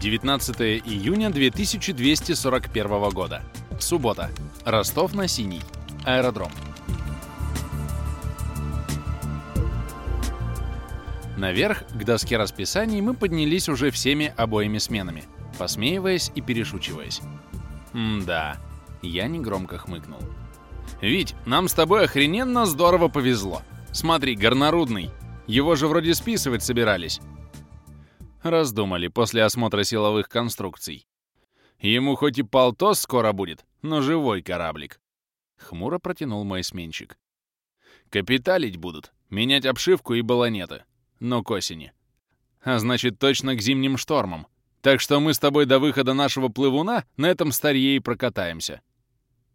19 июня 2241 года. Суббота. Ростов на Синий. Аэродром. Наверх, к доске расписаний, мы поднялись уже всеми обоими сменами, посмеиваясь и перешучиваясь. М-да, я негромко хмыкнул. «Вить, нам с тобой охрененно здорово повезло. Смотри, горнорудный. Его же вроде списывать собирались». Раздумали после осмотра силовых конструкций. Ему хоть и полтос скоро будет, но живой кораблик. Хмуро протянул мой сменщик. Капиталить будут, менять обшивку и баллонеты но к осени. А значит, точно к зимним штормам. Так что мы с тобой до выхода нашего плывуна на этом старье и прокатаемся.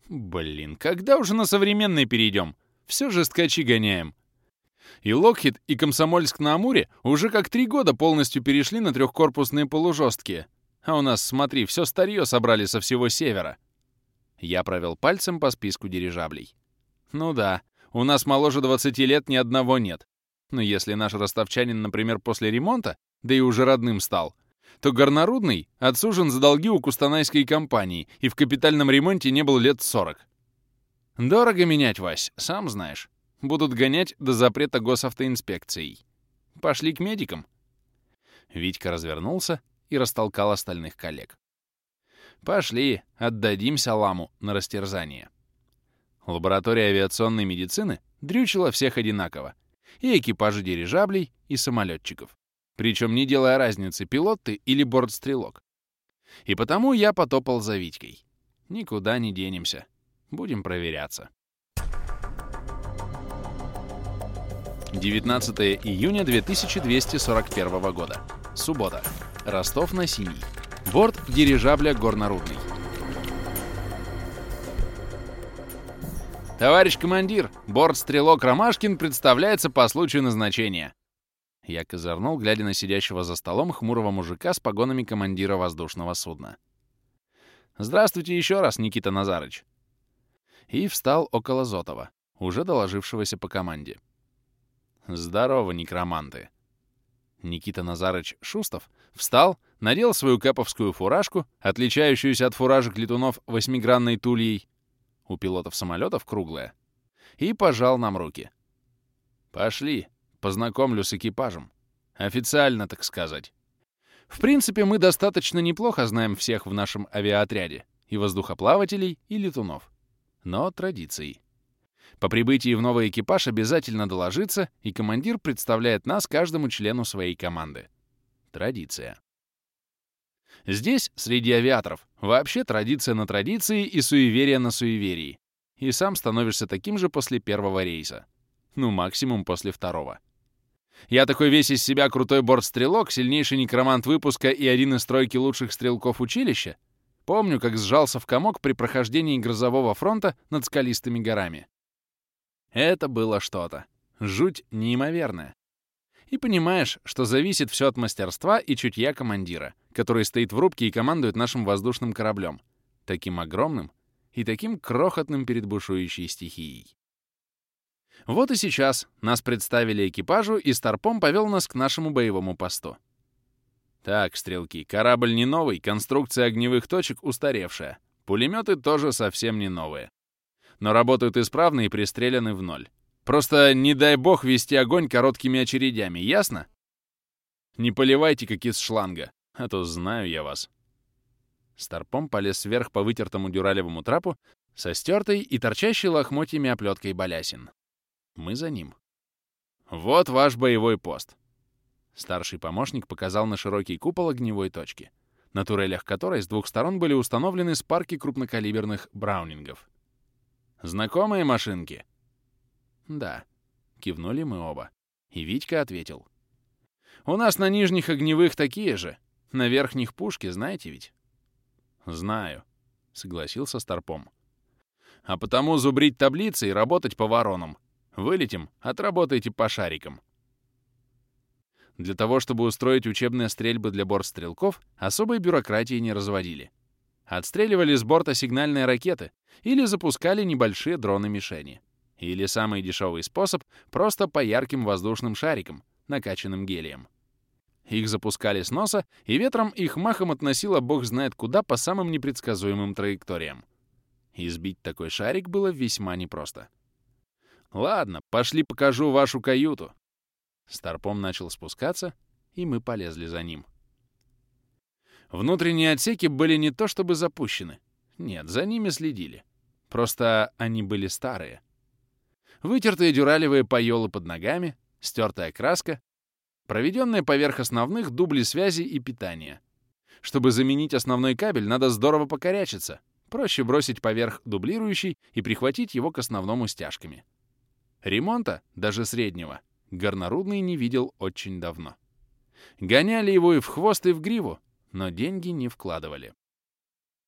Блин, когда уже на современный перейдем? Все же скачи гоняем. И Локхит, и Комсомольск-на-Амуре уже как три года полностью перешли на трехкорпусные полужесткие. А у нас, смотри, все старье собрали со всего севера. Я провел пальцем по списку дирижаблей. Ну да, у нас моложе 20 лет ни одного нет. Но если наш ростовчанин, например, после ремонта, да и уже родным стал, то Горнорудный отсужен за долги у Кустанайской компании и в капитальном ремонте не был лет 40. Дорого менять, Вась, сам знаешь. Будут гонять до запрета госавтоинспекцией. Пошли к медикам. Витька развернулся и растолкал остальных коллег. Пошли, отдадим саламу на растерзание. Лаборатория авиационной медицины дрючила всех одинаково и экипажи дирижаблей, и самолетчиков. Причем не делая разницы, пилот ты или бортстрелок. И потому я потопал за Витькой. Никуда не денемся. Будем проверяться. 19 июня 2241 года. Суббота. Ростов на Синий. Борт дирижабля Горнорудный. «Товарищ командир, борт-стрелок Ромашкин представляется по случаю назначения». Я козырнул, глядя на сидящего за столом хмурого мужика с погонами командира воздушного судна. «Здравствуйте еще раз, Никита Назарыч». И встал около Зотова, уже доложившегося по команде. «Здорово, некроманты». Никита Назарыч Шустов встал, надел свою кэповскую фуражку, отличающуюся от фуражек летунов восьмигранной тульей, у пилотов самолетов круглая, и пожал нам руки. «Пошли, познакомлю с экипажем. Официально, так сказать. В принципе, мы достаточно неплохо знаем всех в нашем авиаотряде, и воздухоплавателей, и летунов. Но традиции. По прибытии в новый экипаж обязательно доложиться, и командир представляет нас каждому члену своей команды. Традиция. Здесь, среди авиаторов, вообще традиция на традиции и суеверие на суеверии. И сам становишься таким же после первого рейса. Ну, максимум после второго. Я такой весь из себя крутой бортстрелок, сильнейший некромант выпуска и один из тройки лучших стрелков училища. Помню, как сжался в комок при прохождении грозового фронта над скалистыми горами. Это было что-то. Жуть неимоверная. И понимаешь, что зависит все от мастерства и чутья командира, который стоит в рубке и командует нашим воздушным кораблем, таким огромным и таким крохотным перед бушующей стихией. Вот и сейчас нас представили экипажу, и Старпом повел нас к нашему боевому посту. Так, стрелки, корабль не новый, конструкция огневых точек устаревшая. Пулеметы тоже совсем не новые. Но работают исправно и пристреляны в ноль. Просто не дай бог вести огонь короткими очередями, ясно? Не поливайте, как из шланга, а то знаю я вас. Старпом полез вверх по вытертому дюралевому трапу со стертой и торчащей лохмотьями оплеткой балясин. Мы за ним. Вот ваш боевой пост. Старший помощник показал на широкий купол огневой точки, на турелях которой с двух сторон были установлены спарки крупнокалиберных браунингов. Знакомые машинки? «Да», — кивнули мы оба. И Витька ответил. «У нас на нижних огневых такие же. На верхних пушки, знаете ведь?» «Знаю», — согласился Старпом. «А потому зубрить таблицы и работать по воронам. Вылетим, отработайте по шарикам». Для того, чтобы устроить учебные стрельбы для бортстрелков, особой бюрократии не разводили. Отстреливали с борта сигнальные ракеты или запускали небольшие дроны-мишени. Или самый дешевый способ — просто по ярким воздушным шарикам, накачанным гелием. Их запускали с носа, и ветром их махом относило бог знает куда по самым непредсказуемым траекториям. Избить такой шарик было весьма непросто. «Ладно, пошли покажу вашу каюту». Старпом начал спускаться, и мы полезли за ним. Внутренние отсеки были не то чтобы запущены. Нет, за ними следили. Просто они были старые. Вытертые дюралевые поёлы под ногами, стертая краска, проведенные поверх основных дубли связи и питания. Чтобы заменить основной кабель, надо здорово покорячиться. Проще бросить поверх дублирующий и прихватить его к основному стяжками. Ремонта, даже среднего, горнорудный не видел очень давно. Гоняли его и в хвост, и в гриву, но деньги не вкладывали.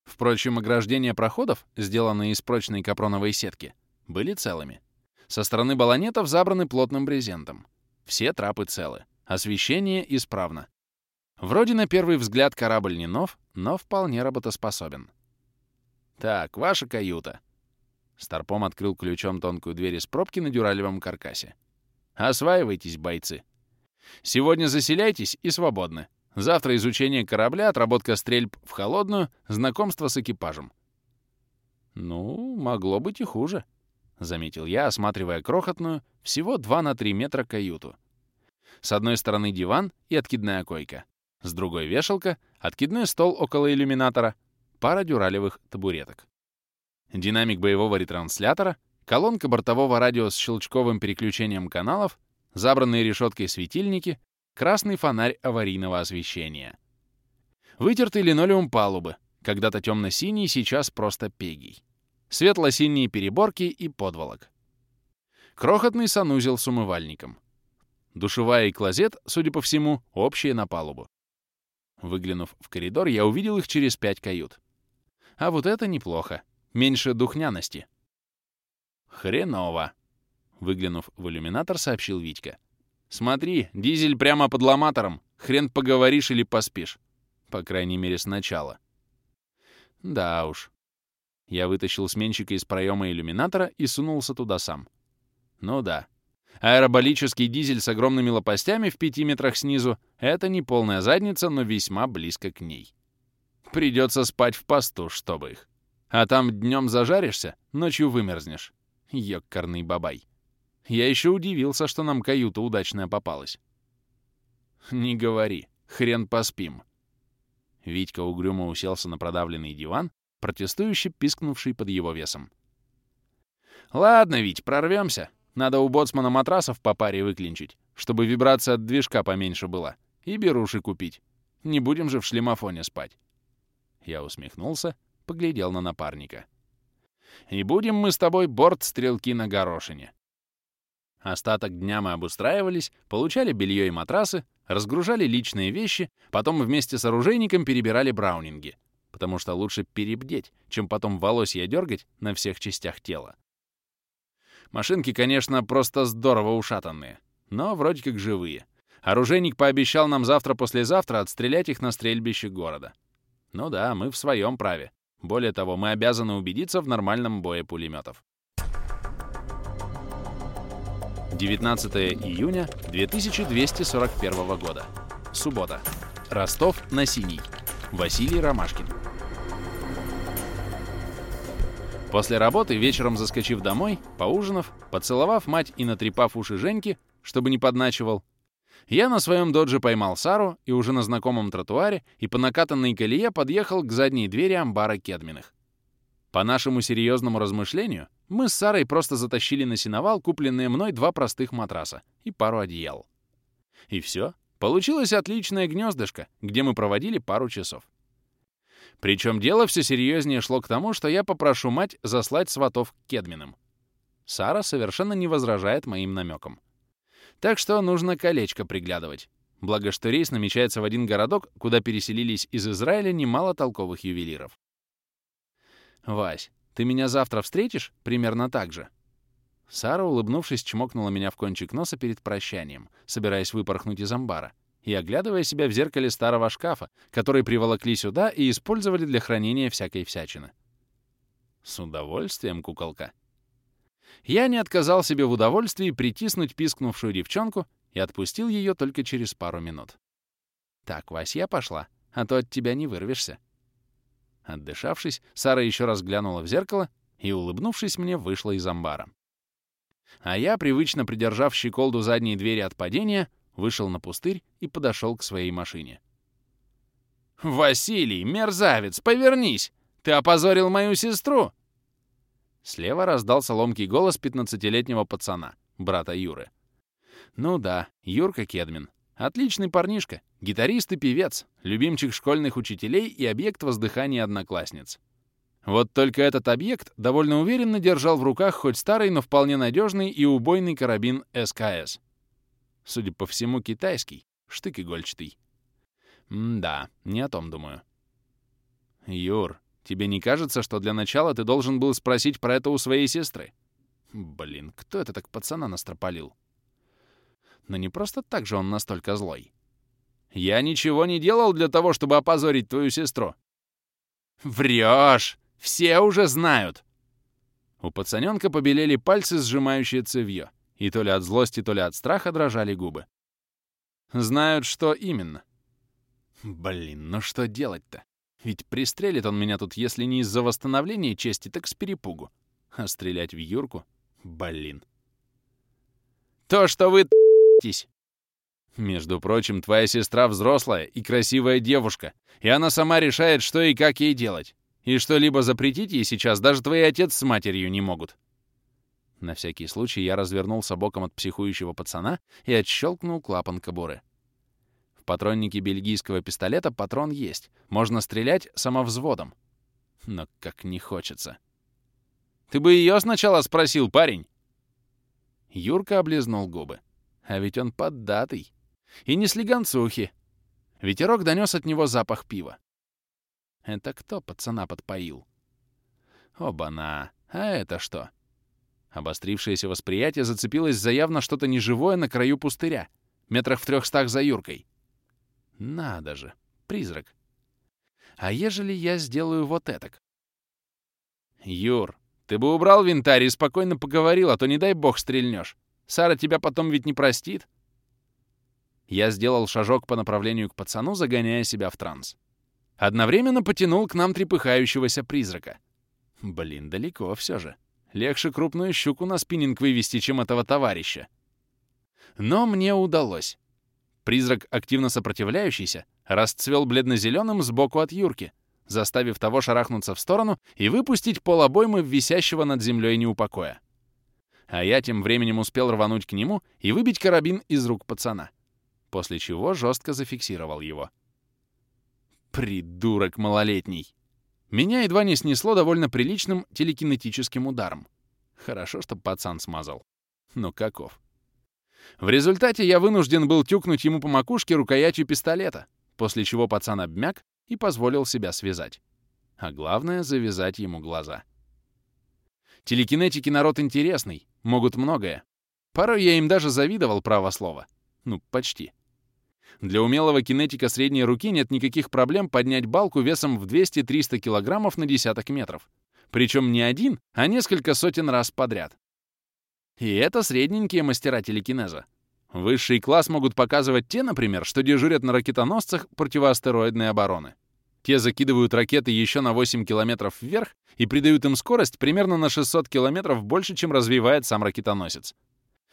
Впрочем, ограждения проходов, сделанные из прочной капроновой сетки, были целыми. Со стороны баллонетов забраны плотным брезентом. Все трапы целы. Освещение исправно. Вроде на первый взгляд корабль не нов, но вполне работоспособен. «Так, ваша каюта». Старпом открыл ключом тонкую дверь из пробки на дюралевом каркасе. «Осваивайтесь, бойцы. Сегодня заселяйтесь и свободны. Завтра изучение корабля, отработка стрельб в холодную, знакомство с экипажем». «Ну, могло быть и хуже», — заметил я, осматривая крохотную, всего 2 на 3 метра каюту. С одной стороны диван и откидная койка. С другой — вешалка, откидной стол около иллюминатора, пара дюралевых табуреток. Динамик боевого ретранслятора, колонка бортового радио с щелчковым переключением каналов, забранные решеткой светильники, красный фонарь аварийного освещения. Вытертый линолеум палубы, когда-то темно-синий, сейчас просто пегий. Светло-синие переборки и подволок. Крохотный санузел с умывальником. Душевая и клозет, судя по всему, общие на палубу. Выглянув в коридор, я увидел их через пять кают. А вот это неплохо. Меньше духняности. Хреново. Выглянув в иллюминатор, сообщил Витька. «Смотри, дизель прямо под ломатором. Хрен поговоришь или поспишь. По крайней мере, сначала». Да уж. Я вытащил сменщика из проема иллюминатора и сунулся туда сам. Ну да, Аэроболический дизель с огромными лопастями в пяти метрах снизу — это не полная задница, но весьма близко к ней. Придется спать в посту, чтобы их. А там днем зажаришься, ночью вымерзнешь. Ёкарный бабай. Я еще удивился, что нам каюта удачная попалась. Не говори, хрен поспим. Витька угрюмо уселся на продавленный диван, протестующе пискнувший под его весом. «Ладно, Вить, прорвемся. Надо у боцмана матрасов по паре выклинчить, чтобы вибрация от движка поменьше была, и беруши купить. Не будем же в шлемофоне спать. Я усмехнулся, поглядел на напарника. И будем мы с тобой борт-стрелки на горошине. Остаток дня мы обустраивались, получали белье и матрасы, разгружали личные вещи, потом вместе с оружейником перебирали браунинги, потому что лучше перебдеть, чем потом волосья дергать на всех частях тела. Машинки, конечно, просто здорово ушатанные, но вроде как живые. Оружейник пообещал нам завтра-послезавтра отстрелять их на стрельбище города. Ну да, мы в своем праве. Более того, мы обязаны убедиться в нормальном бое пулеметов. 19 июня 2241 года. Суббота. Ростов на Синий. Василий Ромашкин. После работы, вечером заскочив домой, поужинав, поцеловав мать и натрепав уши Женьки, чтобы не подначивал, я на своем додже поймал Сару и уже на знакомом тротуаре и по накатанной колее подъехал к задней двери амбара Кедминых. По нашему серьезному размышлению, мы с Сарой просто затащили на сеновал купленные мной два простых матраса и пару одеял. И все. Получилось отличное гнездышко, где мы проводили пару часов. Причем дело все серьезнее шло к тому, что я попрошу мать заслать сватов к Кедминам. Сара совершенно не возражает моим намекам. Так что нужно колечко приглядывать. Благо, что рейс намечается в один городок, куда переселились из Израиля немало толковых ювелиров. «Вась, ты меня завтра встретишь? Примерно так же». Сара, улыбнувшись, чмокнула меня в кончик носа перед прощанием, собираясь выпорхнуть из амбара и оглядывая себя в зеркале старого шкафа, который приволокли сюда и использовали для хранения всякой всячины. С удовольствием, куколка. Я не отказал себе в удовольствии притиснуть пискнувшую девчонку и отпустил ее только через пару минут. Так, Вася пошла, а то от тебя не вырвешься. Отдышавшись, Сара еще раз глянула в зеркало и, улыбнувшись мне, вышла из амбара. А я, привычно придержав щеколду задней двери от падения, вышел на пустырь и подошел к своей машине. «Василий, мерзавец, повернись! Ты опозорил мою сестру!» Слева раздался ломкий голос пятнадцатилетнего пацана, брата Юры. Ну да, Юрка Кедмин. Отличный парнишка, гитарист и певец, любимчик школьных учителей и объект воздыхания одноклассниц. Вот только этот объект довольно уверенно держал в руках хоть старый, но вполне надежный и убойный карабин СКС. Судя по всему, китайский, штык-игольчатый. М-да, не о том думаю. Юр, тебе не кажется, что для начала ты должен был спросить про это у своей сестры? Блин, кто это так пацана настропалил? Но не просто так же он настолько злой. Я ничего не делал для того, чтобы опозорить твою сестру. Врешь! Все уже знают!» У пацаненка побелели пальцы, сжимающие цевьё, и то ли от злости, то ли от страха дрожали губы. «Знают, что именно?» «Блин, ну что делать-то? Ведь пристрелит он меня тут, если не из-за восстановления чести, так с перепугу. А стрелять в Юрку? Блин. То, что вы т***тесь. Между прочим, твоя сестра взрослая и красивая девушка, и она сама решает, что и как ей делать. И что-либо запретить ей сейчас даже твой отец с матерью не могут. На всякий случай я развернулся боком от психующего пацана и отщелкнул клапан кобуры. В патроннике бельгийского пистолета патрон есть. Можно стрелять самовзводом. Но как не хочется. «Ты бы ее сначала спросил, парень!» Юрка облизнул губы. А ведь он поддатый. И не слегонцухи. Ветерок донес от него запах пива. Это кто пацана подпоил? Оба-на! А это что? Обострившееся восприятие зацепилось за явно что-то неживое на краю пустыря, метрах в трехстах за Юркой. Надо же, призрак. А ежели я сделаю вот этак? Юр, ты бы убрал винтарь и спокойно поговорил, а то не дай бог стрельнешь. Сара тебя потом ведь не простит. Я сделал шажок по направлению к пацану, загоняя себя в транс. Одновременно потянул к нам трепыхающегося призрака. Блин, далеко все же. Легче крупную щуку на спиннинг вывести, чем этого товарища. Но мне удалось. Призрак, активно сопротивляющийся, расцвел бледно-зеленым сбоку от Юрки, заставив того шарахнуться в сторону и выпустить пол обоймы висящего над землей неупокоя. А я тем временем успел рвануть к нему и выбить карабин из рук пацана, после чего жестко зафиксировал его. Придурок малолетний. Меня едва не снесло довольно приличным телекинетическим ударом. Хорошо, что пацан смазал. Но каков. В результате я вынужден был тюкнуть ему по макушке рукоятью пистолета, после чего пацан обмяк и позволил себя связать. А главное — завязать ему глаза. Телекинетики народ интересный, могут многое. Порой я им даже завидовал право слова. Ну, почти. Для умелого кинетика средней руки нет никаких проблем поднять балку весом в 200-300 килограммов на десяток метров. Причем не один, а несколько сотен раз подряд. И это средненькие мастера телекинеза. Высший класс могут показывать те, например, что дежурят на ракетоносцах противоастероидной обороны. Те закидывают ракеты еще на 8 километров вверх и придают им скорость примерно на 600 километров больше, чем развивает сам ракетоносец.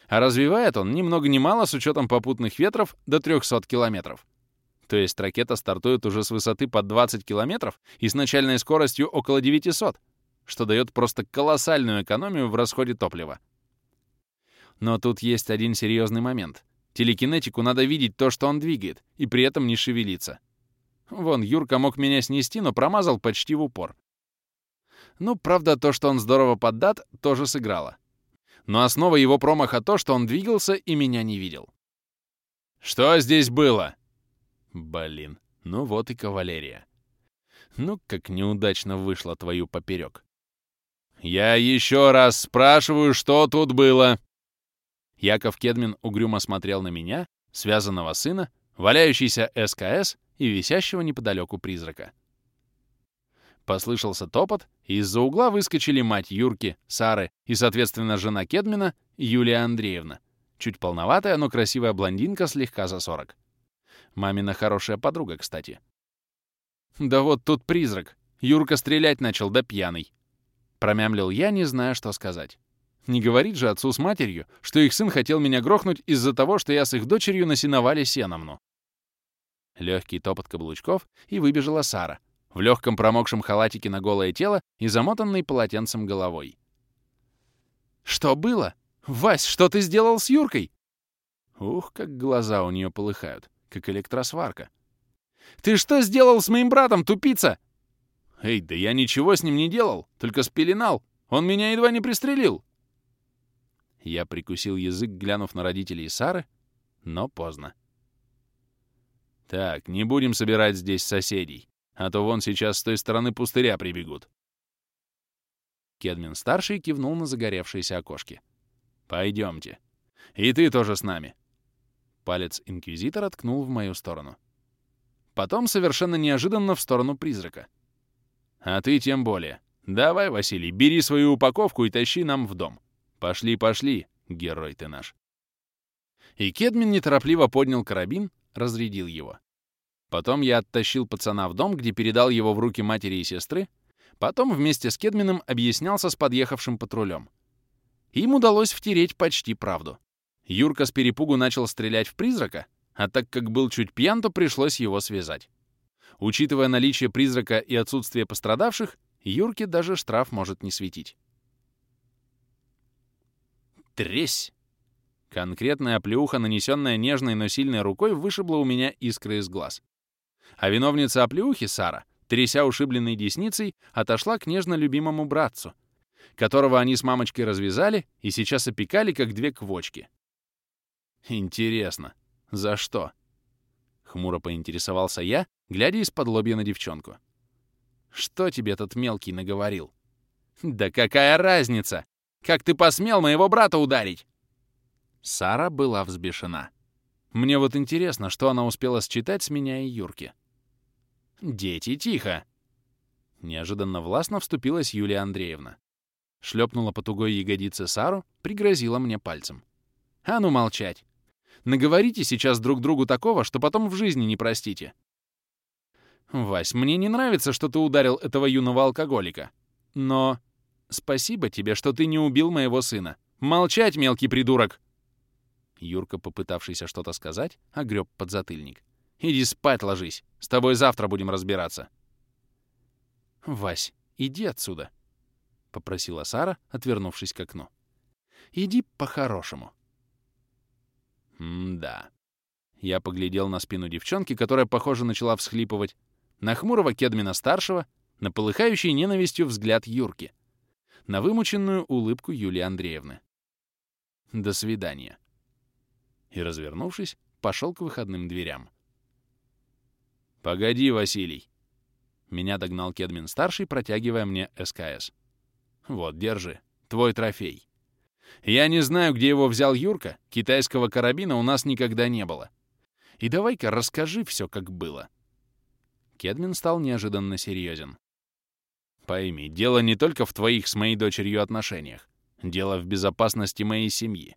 А развивает он ни много ни мало с учетом попутных ветров до 300 километров. То есть ракета стартует уже с высоты под 20 километров и с начальной скоростью около 900, что дает просто колоссальную экономию в расходе топлива. Но тут есть один серьезный момент. Телекинетику надо видеть то, что он двигает, и при этом не шевелиться. Вон, Юрка мог меня снести, но промазал почти в упор. Ну, правда, то, что он здорово поддат, тоже сыграло но основа его промаха то, что он двигался и меня не видел. «Что здесь было?» Блин, ну вот и кавалерия. Ну, как неудачно вышло твою поперек. «Я еще раз спрашиваю, что тут было?» Яков Кедмин угрюмо смотрел на меня, связанного сына, валяющийся СКС и висящего неподалеку призрака. Послышался топот, и из-за угла выскочили мать Юрки, Сары и, соответственно, жена Кедмина, Юлия Андреевна. Чуть полноватая, но красивая блондинка слегка за 40. Мамина хорошая подруга, кстати. «Да вот тут призрак. Юрка стрелять начал, да пьяный». Промямлил я, не зная, что сказать. Не говорит же отцу с матерью, что их сын хотел меня грохнуть из-за того, что я с их дочерью на сеновале сеномну. Легкий топот каблучков, и выбежала Сара, в легком промокшем халатике на голое тело и замотанной полотенцем головой. «Что было? Вась, что ты сделал с Юркой?» Ух, как глаза у нее полыхают, как электросварка. «Ты что сделал с моим братом, тупица?» «Эй, да я ничего с ним не делал, только спеленал. Он меня едва не пристрелил». Я прикусил язык, глянув на родителей Сары, но поздно. «Так, не будем собирать здесь соседей, а то вон сейчас с той стороны пустыря прибегут». Кедмин-старший кивнул на загоревшиеся окошки. «Пойдемте. И ты тоже с нами». Палец инквизитора ткнул в мою сторону. Потом совершенно неожиданно в сторону призрака. «А ты тем более. Давай, Василий, бери свою упаковку и тащи нам в дом. Пошли, пошли, герой ты наш». И Кедмин неторопливо поднял карабин, разрядил его. Потом я оттащил пацана в дом, где передал его в руки матери и сестры, потом вместе с Кедмином объяснялся с подъехавшим патрулем. Им удалось втереть почти правду. Юрка с перепугу начал стрелять в призрака, а так как был чуть пьян, то пришлось его связать. Учитывая наличие призрака и отсутствие пострадавших, Юрке даже штраф может не светить. Тресь! Конкретная оплеуха, нанесенная нежной, но сильной рукой, вышибла у меня искры из глаз. А виновница оплеухи, Сара, тряся ушибленной десницей, отошла к нежно любимому братцу, которого они с мамочкой развязали и сейчас опекали, как две квочки. Интересно, за что? Хмуро поинтересовался я, глядя из-под лобья на девчонку. Что тебе этот мелкий наговорил? Да какая разница? Как ты посмел моего брата ударить? Сара была взбешена. Мне вот интересно, что она успела считать с меня и Юрки. «Дети, тихо!» Неожиданно властно вступилась Юлия Андреевна. Шлепнула по тугой ягодице Сару, пригрозила мне пальцем. «А ну молчать! Наговорите сейчас друг другу такого, что потом в жизни не простите!» «Вась, мне не нравится, что ты ударил этого юного алкоголика. Но спасибо тебе, что ты не убил моего сына. Молчать, мелкий придурок!» Юрка, попытавшийся что-то сказать, огреб подзатыльник. «Иди спать ложись. С тобой завтра будем разбираться». «Вась, иди отсюда», — попросила Сара, отвернувшись к окну. «Иди по-хорошему». «М-да». Я поглядел на спину девчонки, которая, похоже, начала всхлипывать, на хмурого Кедмина-старшего, на полыхающий ненавистью взгляд Юрки, на вымученную улыбку Юлии Андреевны. «До свидания» и, развернувшись, пошел к выходным дверям. «Погоди, Василий!» Меня догнал Кедмин-старший, протягивая мне СКС. «Вот, держи. Твой трофей. Я не знаю, где его взял Юрка. Китайского карабина у нас никогда не было. И давай-ка расскажи все, как было». Кедмин стал неожиданно серьезен. «Пойми, дело не только в твоих с моей дочерью отношениях. Дело в безопасности моей семьи.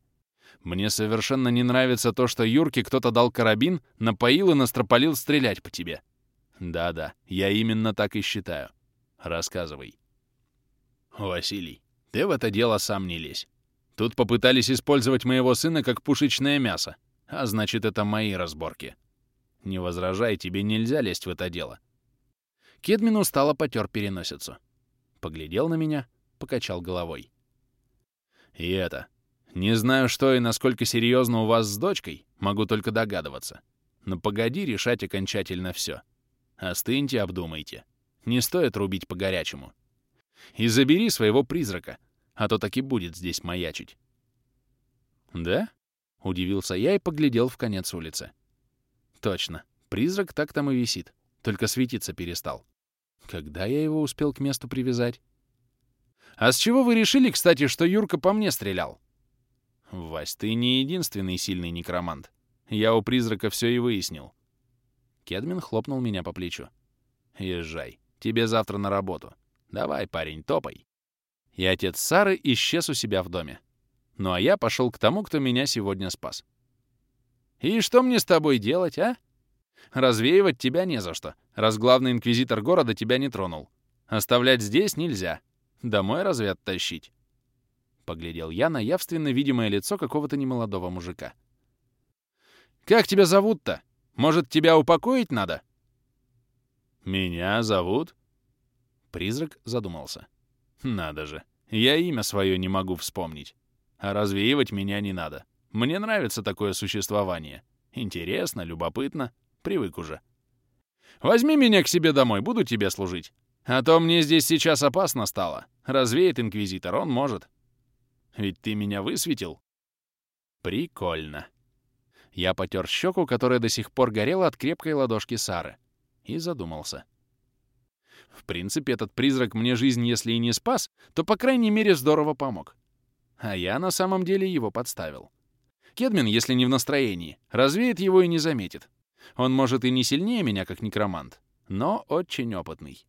Мне совершенно не нравится то, что Юрке кто-то дал карабин, напоил и настропалил стрелять по тебе. Да-да, я именно так и считаю. Рассказывай. Василий, ты в это дело сам не лезь. Тут попытались использовать моего сына как пушечное мясо, а значит, это мои разборки. Не возражай, тебе нельзя лезть в это дело. Кедмин устало потер переносицу. Поглядел на меня, покачал головой. И это, не знаю, что и насколько серьезно у вас с дочкой, могу только догадываться. Но погоди решать окончательно все. Остыньте, обдумайте. Не стоит рубить по-горячему. И забери своего призрака, а то так и будет здесь маячить. «Да?» — удивился я и поглядел в конец улицы. «Точно, призрак так там и висит, только светиться перестал. Когда я его успел к месту привязать?» «А с чего вы решили, кстати, что Юрка по мне стрелял?» «Вась, ты не единственный сильный некромант. Я у призрака все и выяснил». Кедмин хлопнул меня по плечу. «Езжай. Тебе завтра на работу. Давай, парень, топай». И отец Сары исчез у себя в доме. Ну а я пошел к тому, кто меня сегодня спас. «И что мне с тобой делать, а?» Развеивать тебя не за что, раз главный инквизитор города тебя не тронул. Оставлять здесь нельзя. Домой разве оттащить?» Поглядел я на явственно видимое лицо какого-то немолодого мужика. «Как тебя зовут-то? Может, тебя упокоить надо?» «Меня зовут?» Призрак задумался. «Надо же, я имя свое не могу вспомнить. А развеивать меня не надо. Мне нравится такое существование. Интересно, любопытно, привык уже. Возьми меня к себе домой, буду тебе служить. А то мне здесь сейчас опасно стало. Развеет инквизитор, он может. Ведь ты меня высветил. Прикольно. Я потер щеку, которая до сих пор горела от крепкой ладошки Сары, и задумался. В принципе, этот призрак мне жизнь, если и не спас, то, по крайней мере, здорово помог. А я на самом деле его подставил. Кедмин, если не в настроении, развеет его и не заметит. Он, может, и не сильнее меня, как некромант, но очень опытный.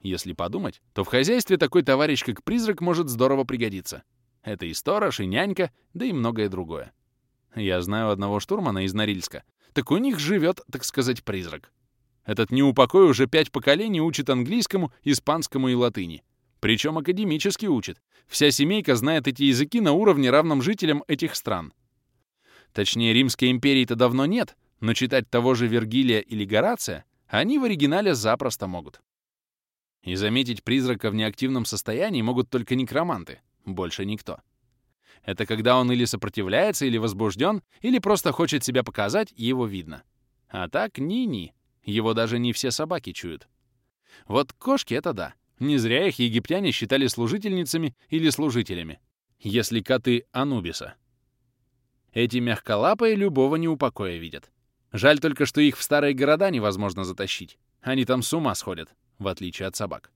Если подумать, то в хозяйстве такой товарищ, как призрак, может здорово пригодиться. Это и сторож, и нянька, да и многое другое. Я знаю одного штурмана из Норильска. Так у них живет, так сказать, призрак. Этот неупокой уже пять поколений учит английскому, испанскому и латыни. Причем академически учит. Вся семейка знает эти языки на уровне, равном жителям этих стран. Точнее, Римской империи-то давно нет, но читать того же Вергилия или Горация они в оригинале запросто могут. И заметить призрака в неактивном состоянии могут только некроманты, больше никто. Это когда он или сопротивляется, или возбужден, или просто хочет себя показать, его видно. А так ни-ни, его даже не все собаки чуют. Вот кошки — это да. Не зря их египтяне считали служительницами или служителями, если коты Анубиса. Эти мягколапые любого неупокоя видят. Жаль только, что их в старые города невозможно затащить. Они там с ума сходят в отличие от собак.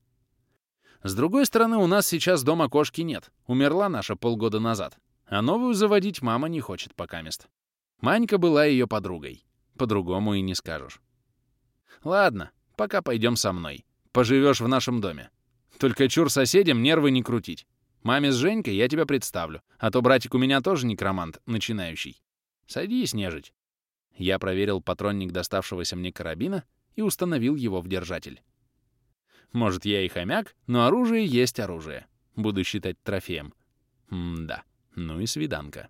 С другой стороны, у нас сейчас дома кошки нет. Умерла наша полгода назад. А новую заводить мама не хочет пока мест. Манька была ее подругой. По-другому и не скажешь. Ладно, пока пойдем со мной. Поживешь в нашем доме. Только чур соседям нервы не крутить. Маме с Женькой я тебя представлю, а то братик у меня тоже некромант, начинающий. Садись, нежить. Я проверил патронник доставшегося мне карабина и установил его в держатель. Может, я и хомяк, но оружие есть оружие. Буду считать трофеем. М-да, ну и свиданка.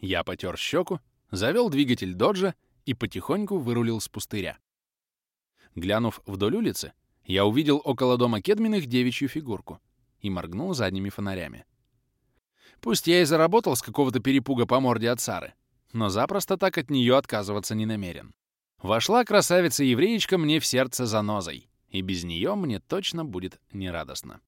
Я потер щеку, завел двигатель доджа и потихоньку вырулил с пустыря. Глянув вдоль улицы, я увидел около дома Кедминых девичью фигурку и моргнул задними фонарями. Пусть я и заработал с какого-то перепуга по морде от Сары, но запросто так от нее отказываться не намерен. Вошла красавица-евреечка мне в сердце занозой и без нее мне точно будет нерадостно.